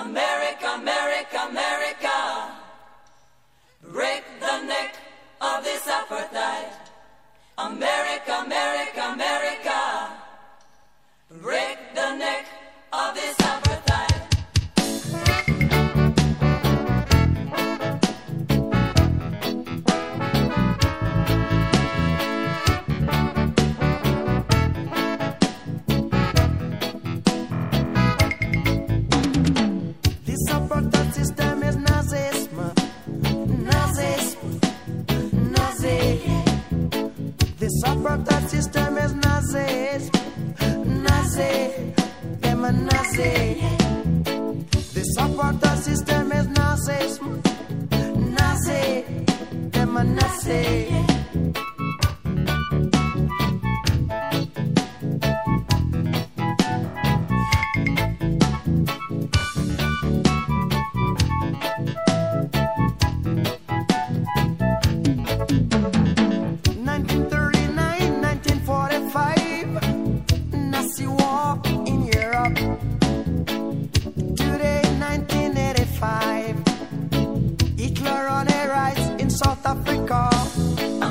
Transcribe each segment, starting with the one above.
America, America, America. Apartheid system is. Nazi. A Nazi. This apartheid system is. Nazi. A Nazi. War in Europe. Today, nineteen eighty-five, Hitler on a rise in South Africa.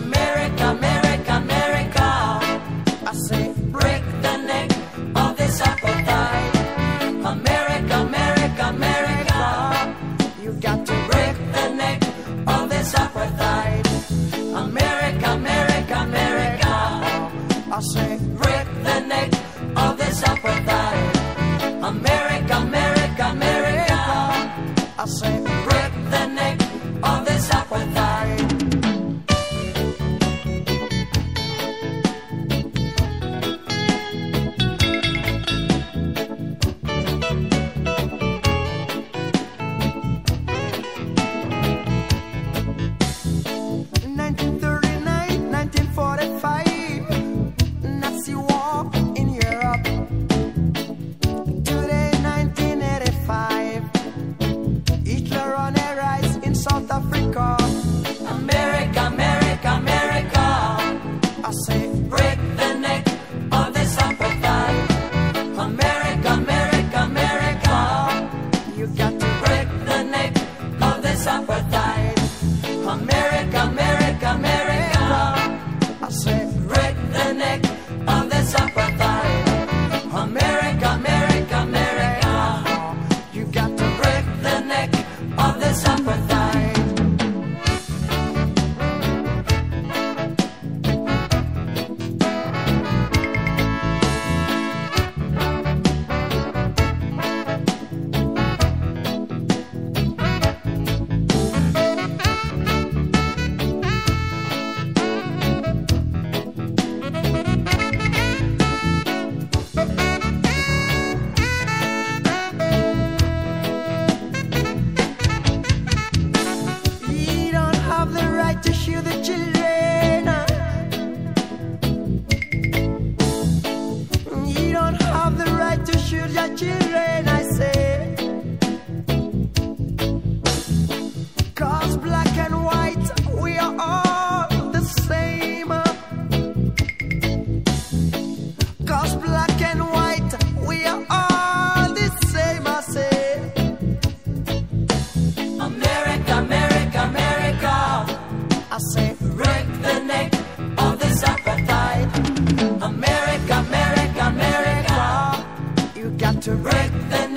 America, America, America. I say, Break the neck of this apartheid. America, America, America. you got to Break the neck of this apartheid. America, America, America. I say, to break the